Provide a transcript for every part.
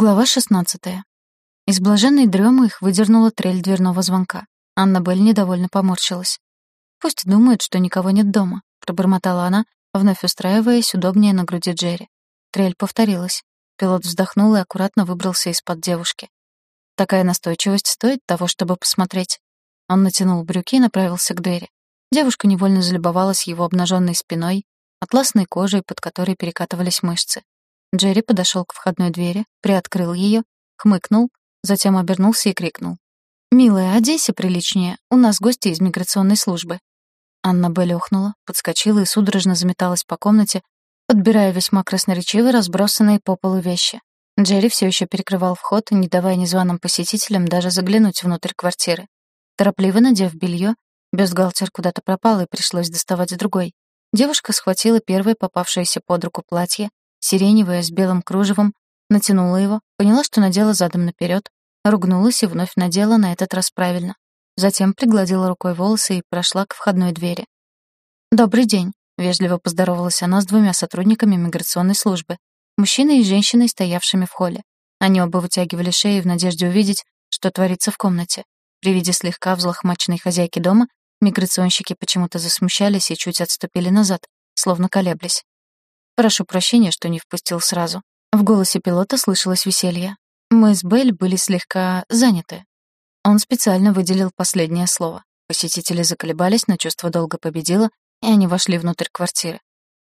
Глава 16. Из блаженной дремы их выдернула трель дверного звонка. Анна Белль недовольно поморщилась. «Пусть думают, что никого нет дома», — пробормотала она, вновь устраиваясь удобнее на груди Джерри. Трель повторилась. Пилот вздохнул и аккуратно выбрался из-под девушки. Такая настойчивость стоит того, чтобы посмотреть. Он натянул брюки и направился к двери. Девушка невольно залюбовалась его обнаженной спиной, атласной кожей, под которой перекатывались мышцы. Джерри подошел к входной двери, приоткрыл ее, хмыкнул, затем обернулся и крикнул. «Милая, оденься приличнее, у нас гости из миграционной службы». Анна Белль охнула, подскочила и судорожно заметалась по комнате, подбирая весьма красноречиво разбросанные по полу вещи. Джерри все еще перекрывал вход, не давая незваным посетителям даже заглянуть внутрь квартиры. Торопливо надев белье, бюстгальтер куда-то пропал и пришлось доставать другой. Девушка схватила первое попавшееся под руку платье, сиреневое с белым кружевом, натянула его, поняла, что надела задом наперед, ругнулась и вновь надела на этот раз правильно. Затем пригладила рукой волосы и прошла к входной двери. «Добрый день», — вежливо поздоровалась она с двумя сотрудниками миграционной службы, мужчиной и женщиной, стоявшими в холле. Они оба вытягивали шеи в надежде увидеть, что творится в комнате. При виде слегка взлохмаченной хозяйки дома миграционщики почему-то засмущались и чуть отступили назад, словно колеблясь. Прошу прощения, что не впустил сразу. В голосе пилота слышалось веселье. Мы с Белль были слегка заняты. Он специально выделил последнее слово. Посетители заколебались, но чувство долго победило, и они вошли внутрь квартиры.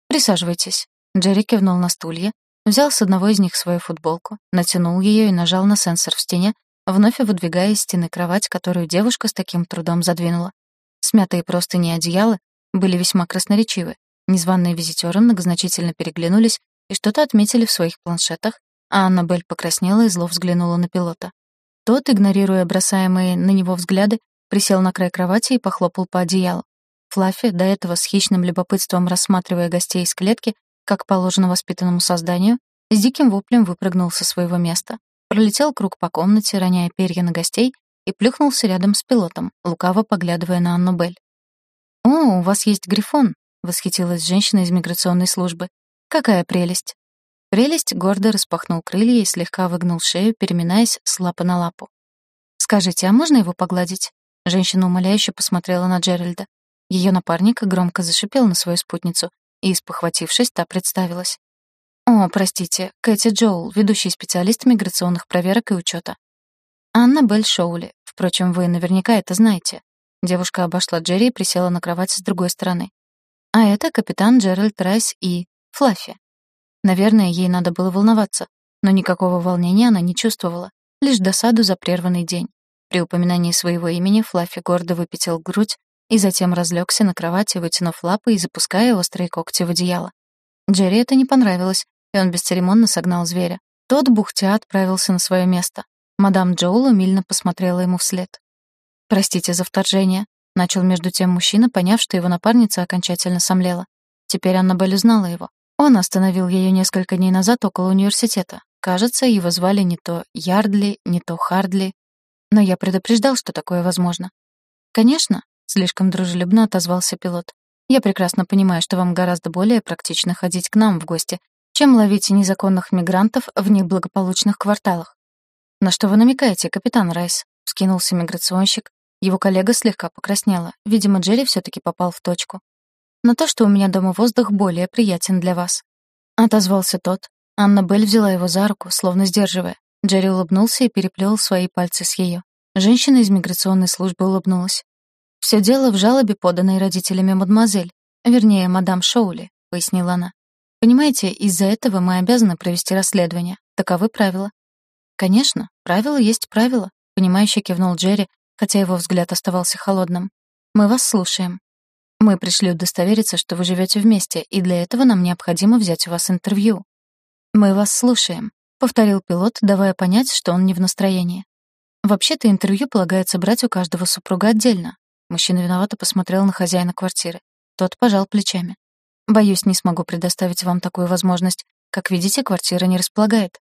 «Присаживайтесь». Джерри кивнул на стулья, взял с одного из них свою футболку, натянул ее и нажал на сенсор в стене, вновь выдвигая из стены кровать, которую девушка с таким трудом задвинула. Смятые простыни и одеяла были весьма красноречивы. Незваные визитёры многозначительно переглянулись и что-то отметили в своих планшетах, а Аннабель покраснела и зло взглянула на пилота. Тот, игнорируя бросаемые на него взгляды, присел на край кровати и похлопал по одеялу. Флаффи, до этого с хищным любопытством рассматривая гостей из клетки, как положено воспитанному созданию, с диким воплем выпрыгнул со своего места, пролетел круг по комнате, роняя перья на гостей, и плюхнулся рядом с пилотом, лукаво поглядывая на Анну Бель. «О, у вас есть грифон», восхитилась женщина из миграционной службы. «Какая прелесть!» Прелесть гордо распахнул крылья и слегка выгнул шею, переминаясь с лапы на лапу. «Скажите, а можно его погладить?» Женщина умоляюще посмотрела на Джеральда. Ее напарник громко зашипел на свою спутницу, и, спохватившись, та представилась. «О, простите, Кэти Джоул, ведущий специалист миграционных проверок и учета. Анна Белль Шоули. Впрочем, вы наверняка это знаете». Девушка обошла Джерри и присела на кровать с другой стороны. А это капитан Джеральд Райс и Флаффи. Наверное, ей надо было волноваться, но никакого волнения она не чувствовала, лишь досаду за прерванный день. При упоминании своего имени Флаффи гордо выпятил грудь и затем разлегся на кровати, вытянув лапы и запуская острые когти в одеяло. Джерри это не понравилось, и он бесцеремонно согнал зверя. Тот, бухтя, отправился на свое место. Мадам Джоул умильно посмотрела ему вслед. «Простите за вторжение», Начал между тем мужчина, поняв, что его напарница окончательно сомлела. Теперь Аннабель узнала его. Он остановил ее несколько дней назад около университета. Кажется, его звали не то Ярдли, не то Хардли. Но я предупреждал, что такое возможно. «Конечно», — слишком дружелюбно отозвался пилот. «Я прекрасно понимаю, что вам гораздо более практично ходить к нам в гости, чем ловить незаконных мигрантов в неблагополучных кварталах». «На что вы намекаете, капитан Райс?» — вскинулся миграционщик, его коллега слегка покраснела. Видимо, Джерри все таки попал в точку. «На то, что у меня дома воздух более приятен для вас». Отозвался тот. Анна Белль взяла его за руку, словно сдерживая. Джерри улыбнулся и переплел свои пальцы с ее. Женщина из миграционной службы улыбнулась. «Все дело в жалобе, поданной родителями мадемуазель, вернее, мадам Шоули», — пояснила она. «Понимаете, из-за этого мы обязаны провести расследование. Таковы правила». «Конечно, правила есть правила», — понимающе кивнул Джерри, хотя его взгляд оставался холодным. «Мы вас слушаем. Мы пришли удостовериться, что вы живете вместе, и для этого нам необходимо взять у вас интервью». «Мы вас слушаем», — повторил пилот, давая понять, что он не в настроении. «Вообще-то интервью полагается брать у каждого супруга отдельно». Мужчина виновато посмотрел на хозяина квартиры. Тот пожал плечами. «Боюсь, не смогу предоставить вам такую возможность. Как видите, квартира не располагает.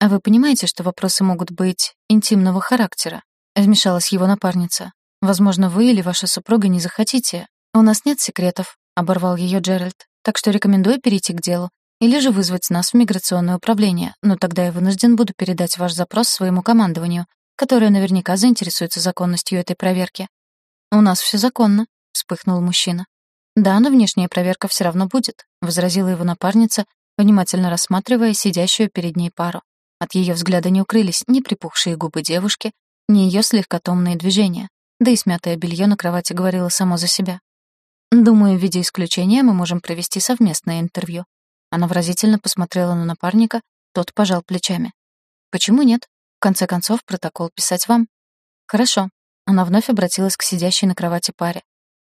А вы понимаете, что вопросы могут быть интимного характера?» Вмешалась его напарница. «Возможно, вы или ваша супруга не захотите. У нас нет секретов», — оборвал ее Джеральд. «Так что рекомендую перейти к делу. или же вызвать нас в миграционное управление, но тогда я вынужден буду передать ваш запрос своему командованию, которое наверняка заинтересуется законностью этой проверки». «У нас все законно», — вспыхнул мужчина. «Да, но внешняя проверка все равно будет», — возразила его напарница, внимательно рассматривая сидящую перед ней пару. От ее взгляда не укрылись ни припухшие губы девушки, ни ее слегка томные движения, да и смятое белье на кровати говорило само за себя. «Думаю, в виде исключения мы можем провести совместное интервью». Она выразительно посмотрела на напарника, тот пожал плечами. «Почему нет? В конце концов, протокол писать вам». «Хорошо». Она вновь обратилась к сидящей на кровати паре.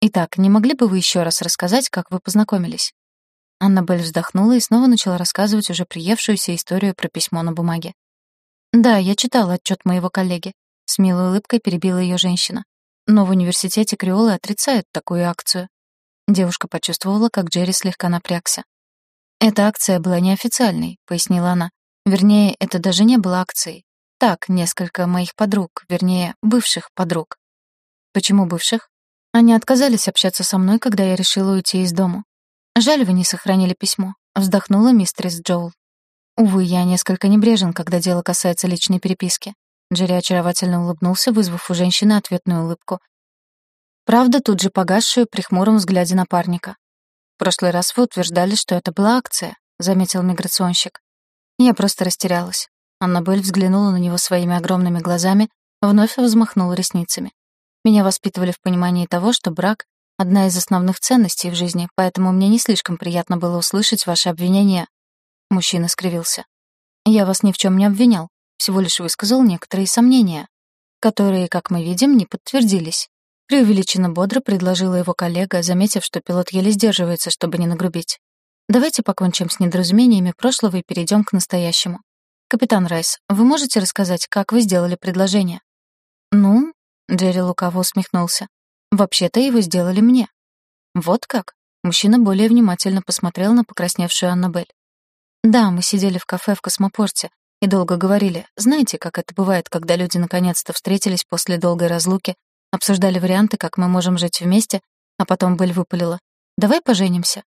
«Итак, не могли бы вы еще раз рассказать, как вы познакомились?» Аннабель вздохнула и снова начала рассказывать уже приевшуюся историю про письмо на бумаге. «Да, я читала отчет моего коллеги», — с милой улыбкой перебила ее женщина. «Но в университете Криолы отрицают такую акцию». Девушка почувствовала, как Джерри слегка напрягся. «Эта акция была неофициальной», — пояснила она. «Вернее, это даже не было акцией. Так, несколько моих подруг, вернее, бывших подруг». «Почему бывших?» Они отказались общаться со мной, когда я решила уйти из дома. «Жаль, вы не сохранили письмо», — вздохнула мистерис Джоул. «Увы, я несколько небрежен, когда дело касается личной переписки». Джерри очаровательно улыбнулся, вызвав у женщины ответную улыбку. Правда, тут же погасшую при хмуром взгляде напарника. «В прошлый раз вы утверждали, что это была акция», — заметил миграционщик. Я просто растерялась. Аннабель взглянула на него своими огромными глазами, вновь взмахнула ресницами. Меня воспитывали в понимании того, что брак одна из основных ценностей в жизни, поэтому мне не слишком приятно было услышать ваши обвинения». Мужчина скривился. «Я вас ни в чем не обвинял, всего лишь высказал некоторые сомнения, которые, как мы видим, не подтвердились». Преувеличенно бодро предложила его коллега, заметив, что пилот еле сдерживается, чтобы не нагрубить. «Давайте покончим с недоразумениями прошлого и перейдем к настоящему. Капитан Райс, вы можете рассказать, как вы сделали предложение?» «Ну?» — Джерри лукаво усмехнулся. Вообще-то его сделали мне. Вот как? Мужчина более внимательно посмотрел на покрасневшую Аннабель. Да, мы сидели в кафе в Космопорте и долго говорили. Знаете, как это бывает, когда люди наконец-то встретились после долгой разлуки, обсуждали варианты, как мы можем жить вместе, а потом Бель выпалила. «Давай поженимся».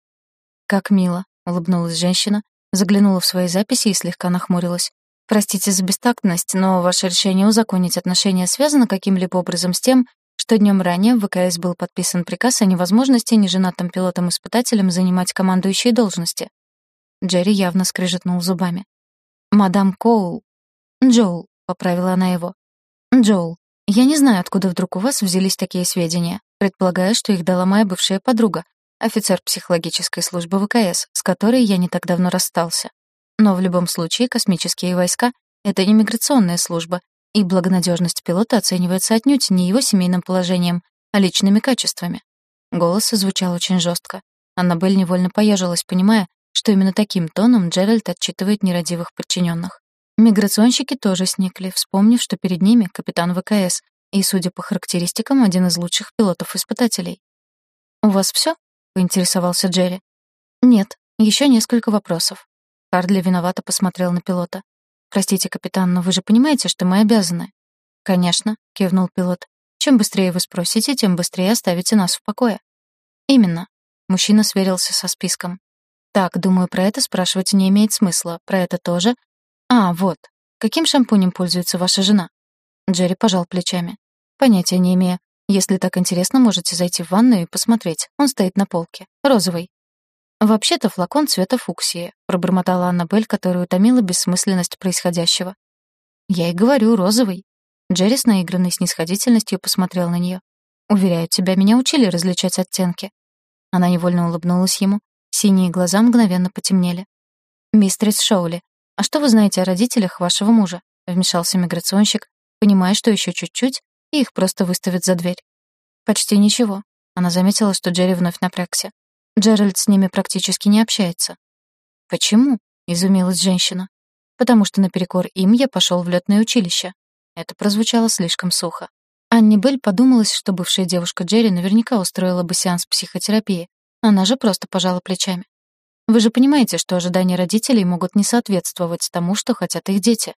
«Как мило», — улыбнулась женщина, заглянула в свои записи и слегка нахмурилась. «Простите за бестактность, но ваше решение узаконить отношения связано каким-либо образом с тем, что днем ранее в ВКС был подписан приказ о невозможности неженатым пилотам-испытателям занимать командующие должности. Джерри явно скрежетнул зубами. «Мадам Коул...» «Джоул», — поправила она его. «Джоул, я не знаю, откуда вдруг у вас взялись такие сведения. Предполагаю, что их дала моя бывшая подруга, офицер психологической службы ВКС, с которой я не так давно расстался. Но в любом случае космические войска — это не миграционная служба, и благонадежность пилота оценивается отнюдь не его семейным положением, а личными качествами. Голос звучал очень жестко. Аннабель невольно поежилась, понимая, что именно таким тоном Джеральд отчитывает нерадивых подчиненных. Миграционщики тоже сникли, вспомнив, что перед ними капитан ВКС и, судя по характеристикам, один из лучших пилотов-испытателей. «У вас все? поинтересовался Джерри. «Нет, еще несколько вопросов». Хардли виновато посмотрел на пилота. «Простите, капитан, но вы же понимаете, что мы обязаны». «Конечно», — кивнул пилот. «Чем быстрее вы спросите, тем быстрее оставите нас в покое». «Именно». Мужчина сверился со списком. «Так, думаю, про это спрашивать не имеет смысла. Про это тоже. А, вот. Каким шампунем пользуется ваша жена?» Джерри пожал плечами. «Понятия не имею. Если так интересно, можете зайти в ванную и посмотреть. Он стоит на полке. Розовый. «Вообще-то флакон цвета фуксии», — пробормотала Аннабель, которую утомила бессмысленность происходящего. «Я и говорю, розовый». Джерри с наигранной снисходительностью посмотрел на нее. «Уверяю тебя, меня учили различать оттенки». Она невольно улыбнулась ему. Синие глаза мгновенно потемнели. «Мистерис Шоули, а что вы знаете о родителях вашего мужа?» — вмешался миграционщик, понимая, что еще чуть-чуть, и их просто выставят за дверь. «Почти ничего». Она заметила, что Джерри вновь напрягся. Джеральд с ними практически не общается. Почему? изумилась женщина. Потому что наперекор им я пошел в летное училище. Это прозвучало слишком сухо. Анни Белль подумалась, что бывшая девушка Джерри наверняка устроила бы сеанс психотерапии. Она же просто пожала плечами. Вы же понимаете, что ожидания родителей могут не соответствовать тому, что хотят их дети.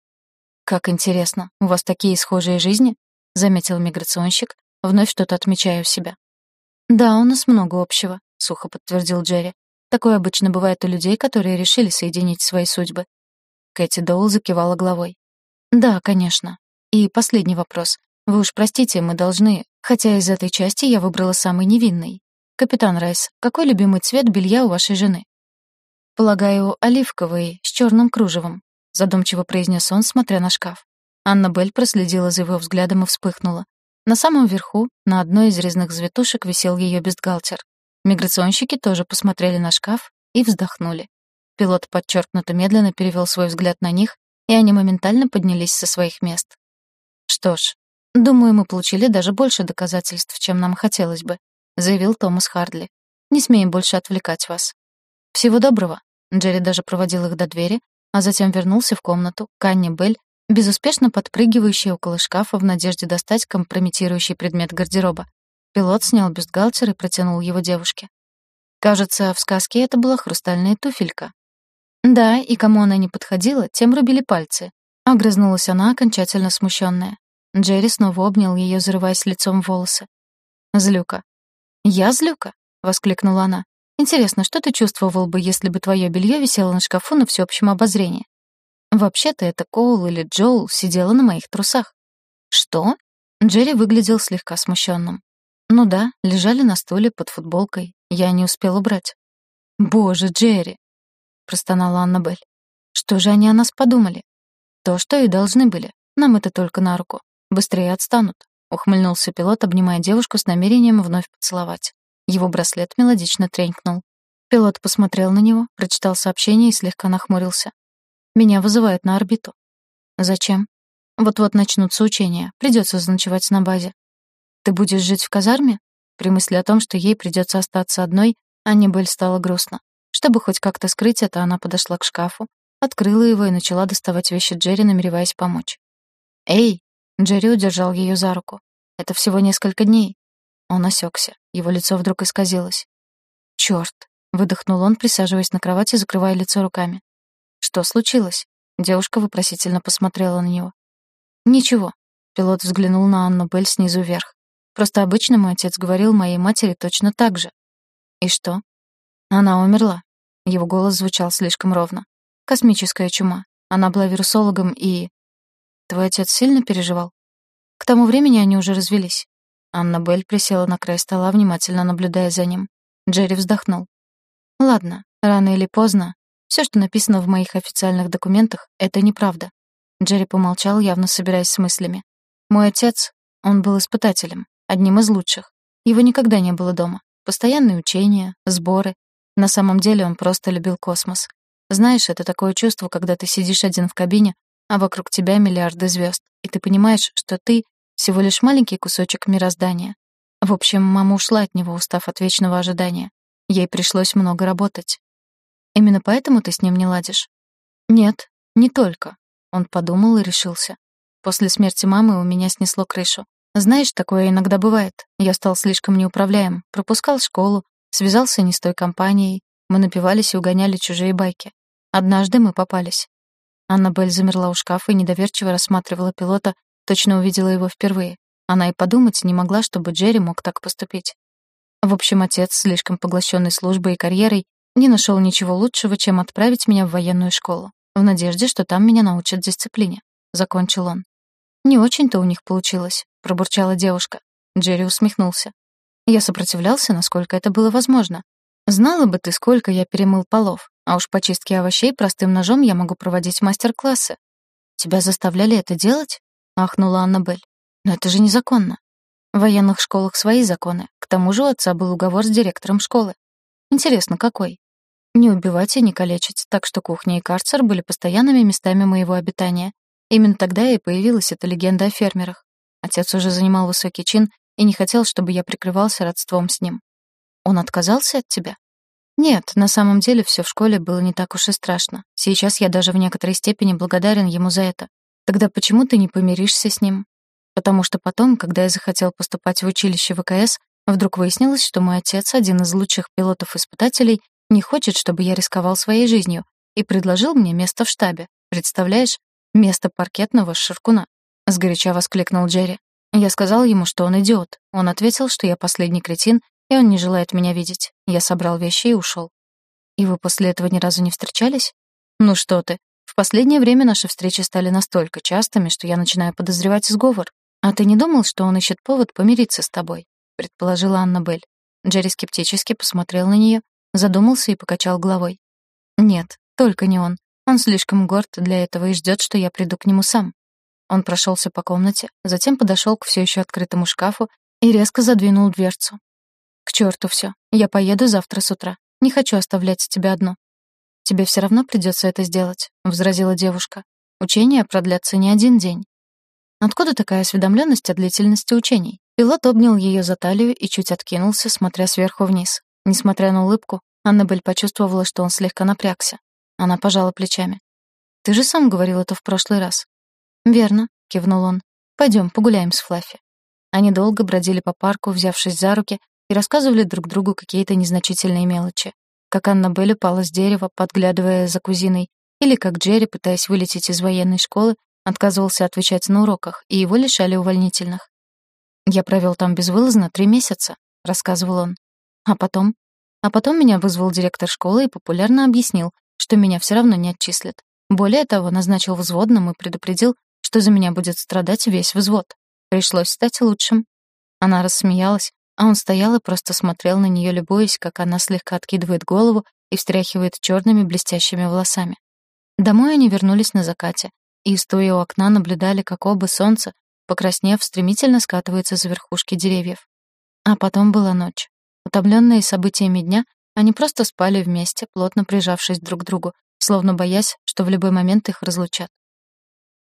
Как интересно, у вас такие схожие жизни? заметил миграционщик, вновь что-то отмечая у себя. Да, у нас много общего. — сухо подтвердил Джерри. Такое обычно бывает у людей, которые решили соединить свои судьбы. Кэти Доул закивала головой. «Да, конечно. И последний вопрос. Вы уж простите, мы должны... Хотя из этой части я выбрала самый невинный. Капитан Райс, какой любимый цвет белья у вашей жены?» «Полагаю, оливковый, с черным кружевом», — задумчиво произнес он, смотря на шкаф. Анна Белль проследила за его взглядом и вспыхнула. На самом верху, на одной из резных завитушек, висел ее бюстгальтер. Миграционщики тоже посмотрели на шкаф и вздохнули. Пилот подчеркнуто медленно перевел свой взгляд на них, и они моментально поднялись со своих мест. «Что ж, думаю, мы получили даже больше доказательств, чем нам хотелось бы», заявил Томас Хардли. «Не смеем больше отвлекать вас». «Всего доброго». Джерри даже проводил их до двери, а затем вернулся в комнату к Анне Белль, безуспешно подпрыгивающей около шкафа в надежде достать компрометирующий предмет гардероба. Пилот снял бюстгальтер и протянул его девушке. Кажется, в сказке это была хрустальная туфелька, да, и кому она не подходила, тем рубили пальцы. Огрызнулась она, окончательно смущенная. Джерри снова обнял ее, зарываясь лицом в волосы. «Злюка». «Я злюка?» — воскликнула она. «Интересно, что ты чувствовал бы, если бы твое белье висело на шкафу на всеобщем обозрении?» «Вообще-то это Коул или Джоул сидела на моих трусах». «Что?» Джерри выглядел слегка смущенным. «Ну да, лежали на стуле под футболкой. Я не успел убрать». «Боже, Джерри!» простонала Аннабель. Что же они о нас подумали? То, что и должны были. Нам это только на руку. Быстрее отстанут. Ухмыльнулся пилот, обнимая девушку с намерением вновь поцеловать. Его браслет мелодично тренькнул. Пилот посмотрел на него, прочитал сообщение и слегка нахмурился. «Меня вызывают на орбиту». «Зачем?» «Вот-вот начнутся учения. Придется заночевать на базе». «Ты будешь жить в казарме?» При мысли о том, что ей придется остаться одной, Анне Белль стало грустно. Чтобы хоть как-то скрыть это, она подошла к шкафу, открыла его и начала доставать вещи Джерри, намереваясь помочь. «Эй!» — Джерри удержал ее за руку. «Это всего несколько дней». Он осекся. Его лицо вдруг исказилось. «Чёрт!» — выдохнул он, присаживаясь на кровати, закрывая лицо руками. «Что случилось?» Девушка вопросительно посмотрела на него. «Ничего». Пилот взглянул на Анну Белль снизу вверх. «Просто обычно мой отец говорил моей матери точно так же». «И что?» «Она умерла. Его голос звучал слишком ровно. Космическая чума. Она была вирусологом и... Твой отец сильно переживал? К тому времени они уже развелись. Анна Белль присела на край стола, внимательно наблюдая за ним. Джерри вздохнул. Ладно, рано или поздно. Все, что написано в моих официальных документах, это неправда. Джерри помолчал, явно собираясь с мыслями. Мой отец, он был испытателем, одним из лучших. Его никогда не было дома. Постоянные учения, сборы, на самом деле он просто любил космос. Знаешь, это такое чувство, когда ты сидишь один в кабине, а вокруг тебя миллиарды звезд, и ты понимаешь, что ты всего лишь маленький кусочек мироздания. В общем, мама ушла от него, устав от вечного ожидания. Ей пришлось много работать. Именно поэтому ты с ним не ладишь? Нет, не только. Он подумал и решился. После смерти мамы у меня снесло крышу. Знаешь, такое иногда бывает. Я стал слишком неуправляем, пропускал школу, Связался не с той компанией. Мы напивались и угоняли чужие байки. Однажды мы попались. Аннабель замерла у шкафа и недоверчиво рассматривала пилота, точно увидела его впервые. Она и подумать не могла, чтобы Джерри мог так поступить. В общем, отец, слишком поглощенный службой и карьерой, не нашел ничего лучшего, чем отправить меня в военную школу, в надежде, что там меня научат дисциплине. Закончил он. «Не очень-то у них получилось», — пробурчала девушка. Джерри усмехнулся. Я сопротивлялся, насколько это было возможно. Знала бы ты, сколько я перемыл полов, а уж по чистке овощей простым ножом я могу проводить мастер-классы. Тебя заставляли это делать? ахнула Аннабель. Но это же незаконно. В военных школах свои законы. К тому же у отца был уговор с директором школы. Интересно, какой? Не убивать и не калечить, так что кухня и карцер были постоянными местами моего обитания. Именно тогда и появилась эта легенда о фермерах. Отец уже занимал высокий чин и не хотел, чтобы я прикрывался родством с ним. Он отказался от тебя? Нет, на самом деле все в школе было не так уж и страшно. Сейчас я даже в некоторой степени благодарен ему за это. Тогда почему ты не помиришься с ним? Потому что потом, когда я захотел поступать в училище ВКС, вдруг выяснилось, что мой отец, один из лучших пилотов-испытателей, не хочет, чтобы я рисковал своей жизнью, и предложил мне место в штабе. Представляешь? Место паркетного ширкуна. Сгоряча воскликнул Джерри. Я сказал ему, что он идиот. Он ответил, что я последний кретин, и он не желает меня видеть. Я собрал вещи и ушел. И вы после этого ни разу не встречались? Ну что ты, в последнее время наши встречи стали настолько частыми, что я начинаю подозревать сговор. А ты не думал, что он ищет повод помириться с тобой? предположила Аннабель. Джерри скептически посмотрел на нее, задумался и покачал головой. Нет, только не он. Он слишком горд для этого и ждет, что я приду к нему сам. Он прошелся по комнате, затем подошел к все еще открытому шкафу и резко задвинул дверцу. «К черту все. Я поеду завтра с утра. Не хочу оставлять тебя одну». «Тебе все равно придется это сделать», — возразила девушка. «Учения продлятся не один день». Откуда такая осведомленность о длительности учений? Пилот обнял ее за талию и чуть откинулся, смотря сверху вниз. Несмотря на улыбку, Аннабель почувствовала, что он слегка напрягся. Она пожала плечами. «Ты же сам говорил это в прошлый раз». «Верно», — кивнул он. Пойдем, погуляем с Флаффи». Они долго бродили по парку, взявшись за руки, и рассказывали друг другу какие-то незначительные мелочи. Как Аннабель упала с дерева, подглядывая за кузиной, или как Джерри, пытаясь вылететь из военной школы, отказывался отвечать на уроках, и его лишали увольнительных. «Я провел там безвылазно три месяца», — рассказывал он. «А потом?» А потом меня вызвал директор школы и популярно объяснил, что меня все равно не отчислят. Более того, назначил взводным и предупредил, что за меня будет страдать весь взвод. Пришлось стать лучшим. Она рассмеялась, а он стоял и просто смотрел на нее, любуясь, как она слегка откидывает голову и встряхивает черными блестящими волосами. Домой они вернулись на закате, и, стоя у окна, наблюдали, как оба солнца, покраснев, стремительно скатываются за верхушки деревьев. А потом была ночь. Утомленные событиями дня, они просто спали вместе, плотно прижавшись друг к другу, словно боясь, что в любой момент их разлучат.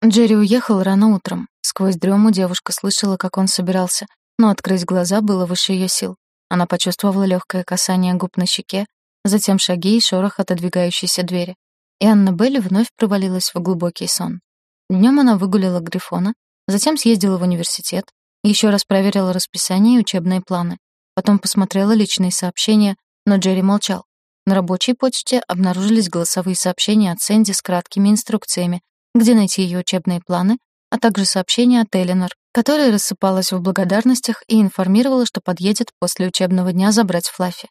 Джерри уехал рано утром. Сквозь дрему девушка слышала, как он собирался, но открыть глаза было выше ее сил. Она почувствовала легкое касание губ на щеке, затем шаги и шорох отодвигающейся двери. И Анна Белли вновь провалилась в глубокий сон. Днем она выгулила Грифона, затем съездила в университет, еще раз проверила расписание и учебные планы. Потом посмотрела личные сообщения, но Джерри молчал. На рабочей почте обнаружились голосовые сообщения от Сэнди с краткими инструкциями, где найти ее учебные планы, а также сообщение от Эленор, которая рассыпалась в благодарностях и информировала, что подъедет после учебного дня забрать Флаффи.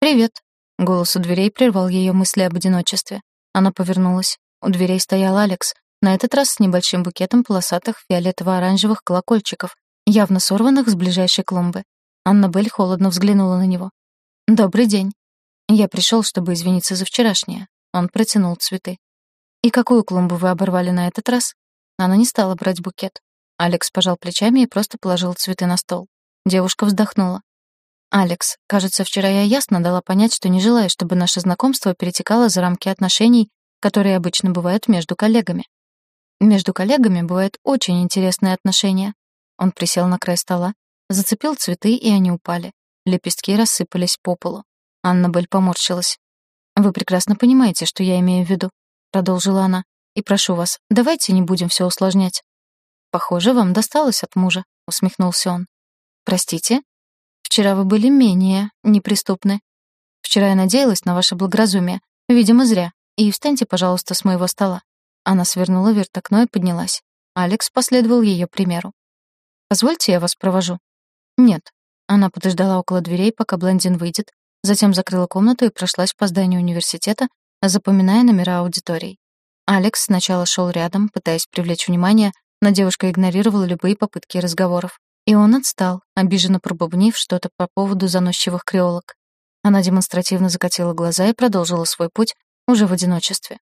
«Привет», — голос у дверей прервал ее мысли об одиночестве. Она повернулась. У дверей стоял Алекс, на этот раз с небольшим букетом полосатых фиолетово-оранжевых колокольчиков, явно сорванных с ближайшей клумбы. Аннабель холодно взглянула на него. «Добрый день. Я пришел, чтобы извиниться за вчерашнее». Он протянул цветы. «И какую клумбу вы оборвали на этот раз?» Она не стала брать букет. Алекс пожал плечами и просто положил цветы на стол. Девушка вздохнула. «Алекс, кажется, вчера я ясно дала понять, что не желаю, чтобы наше знакомство перетекало за рамки отношений, которые обычно бывают между коллегами. Между коллегами бывают очень интересные отношения». Он присел на край стола, Зацепил цветы, и они упали. Лепестки рассыпались по полу. Аннабель поморщилась. «Вы прекрасно понимаете, что я имею в виду», — продолжила она. «И прошу вас, давайте не будем все усложнять». «Похоже, вам досталось от мужа», — усмехнулся он. «Простите? Вчера вы были менее неприступны. Вчера я надеялась на ваше благоразумие. Видимо, зря. И встаньте, пожалуйста, с моего стола». Она свернула вверх окно и поднялась. Алекс последовал ее примеру. «Позвольте, я вас провожу», «Нет». Она подождала около дверей, пока блондин выйдет, затем закрыла комнату и прошлась по зданию университета, запоминая номера аудиторий. Алекс сначала шел рядом, пытаясь привлечь внимание, но девушка игнорировала любые попытки разговоров. И он отстал, обиженно пробубнив что-то по поводу заносчивых креолок. Она демонстративно закатила глаза и продолжила свой путь уже в одиночестве.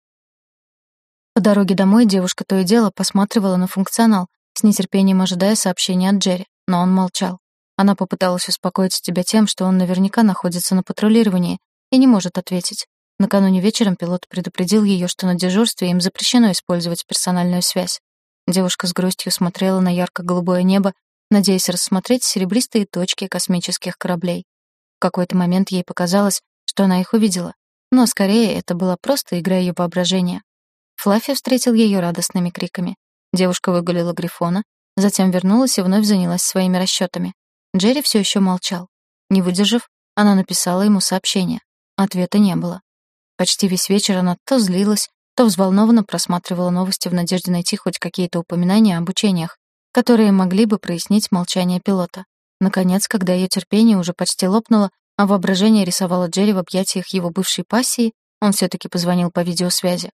По дороге домой девушка то и дело посматривала на функционал, с нетерпением ожидая сообщения от Джерри, но он молчал. Она попыталась успокоить себя тем, что он наверняка находится на патрулировании и не может ответить. Накануне вечером пилот предупредил ее, что на дежурстве им запрещено использовать персональную связь. Девушка с грустью смотрела на ярко-голубое небо, надеясь рассмотреть серебристые точки космических кораблей. В какой-то момент ей показалось, что она их увидела, но скорее это была просто игра ее воображения. Флаффи встретил ее радостными криками. Девушка выгулила Грифона, затем вернулась и вновь занялась своими расчетами. Джерри все еще молчал. Не выдержав, она написала ему сообщение. Ответа не было. Почти весь вечер она то злилась, то взволнованно просматривала новости в надежде найти хоть какие-то упоминания об учениях, которые могли бы прояснить молчание пилота. Наконец, когда ее терпение уже почти лопнуло, а воображение рисовало Джерри в объятиях его бывшей пассии, он все-таки позвонил по видеосвязи.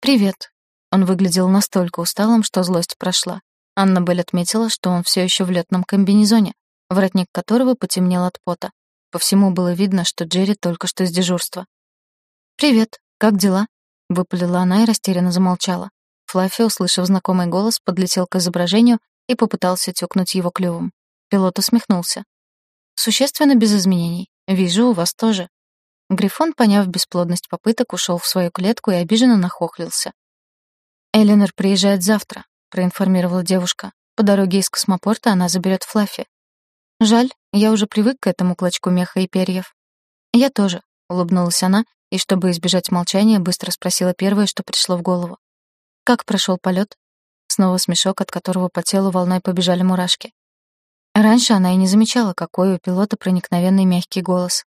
«Привет». Он выглядел настолько усталым, что злость прошла. Анна Белль отметила, что он все еще в летном комбинезоне, воротник которого потемнел от пота. По всему было видно, что Джерри только что с дежурства. «Привет, как дела?» — выпалила она и растерянно замолчала. Флаффи, услышав знакомый голос, подлетел к изображению и попытался тюкнуть его клювом. Пилот усмехнулся. «Существенно без изменений. Вижу, у вас тоже». Грифон, поняв бесплодность попыток, ушел в свою клетку и обиженно нахохлился. «Эленор приезжает завтра», — проинформировала девушка. «По дороге из космопорта она заберет Флаффи». «Жаль, я уже привык к этому клочку меха и перьев». «Я тоже», — улыбнулась она, и, чтобы избежать молчания, быстро спросила первое, что пришло в голову. «Как прошел полет? Снова смешок, от которого по телу волной побежали мурашки. Раньше она и не замечала, какой у пилота проникновенный мягкий голос.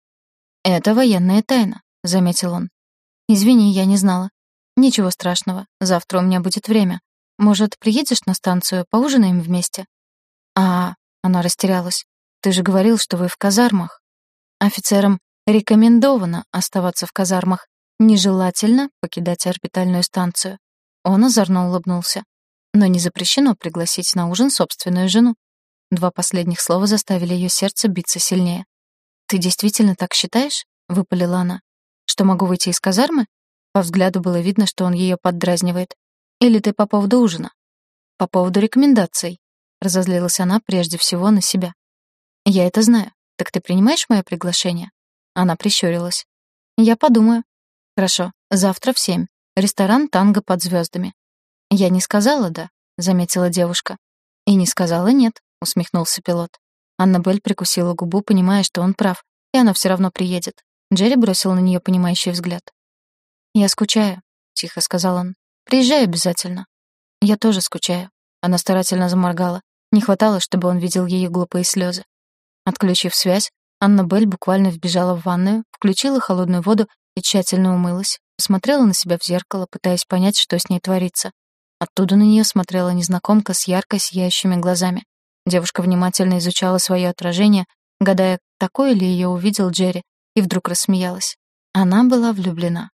«Это военная тайна», — заметил он. «Извини, я не знала. Ничего страшного, завтра у меня будет время. Может, приедешь на станцию, поужинаем вместе?» «А...» — она растерялась. «Ты же говорил, что вы в казармах». Офицерам рекомендовано оставаться в казармах. Нежелательно покидать орбитальную станцию. Он озорно улыбнулся. Но не запрещено пригласить на ужин собственную жену. Два последних слова заставили ее сердце биться сильнее. «Ты действительно так считаешь?» — выпалила она. «Что могу выйти из казармы?» По взгляду было видно, что он ее поддразнивает. «Или ты по поводу ужина?» «По поводу рекомендаций», — разозлилась она прежде всего на себя. «Я это знаю. Так ты принимаешь мое приглашение?» Она прищурилась. «Я подумаю». «Хорошо. Завтра в семь. Ресторан «Танго под звездами». «Я не сказала «да», — заметила девушка. «И не сказала «нет», — усмехнулся пилот. Аннабель прикусила губу, понимая, что он прав, и она все равно приедет. Джерри бросил на нее понимающий взгляд. «Я скучаю», — тихо сказал он. «Приезжай обязательно». «Я тоже скучаю». Она старательно заморгала. Не хватало, чтобы он видел ее глупые слезы. Отключив связь, Аннабель буквально вбежала в ванную, включила холодную воду и тщательно умылась, посмотрела на себя в зеркало, пытаясь понять, что с ней творится. Оттуда на нее смотрела незнакомка с ярко сияющими глазами. Девушка внимательно изучала свое отражение, гадая, такое ли ее увидел Джерри, и вдруг рассмеялась. Она была влюблена.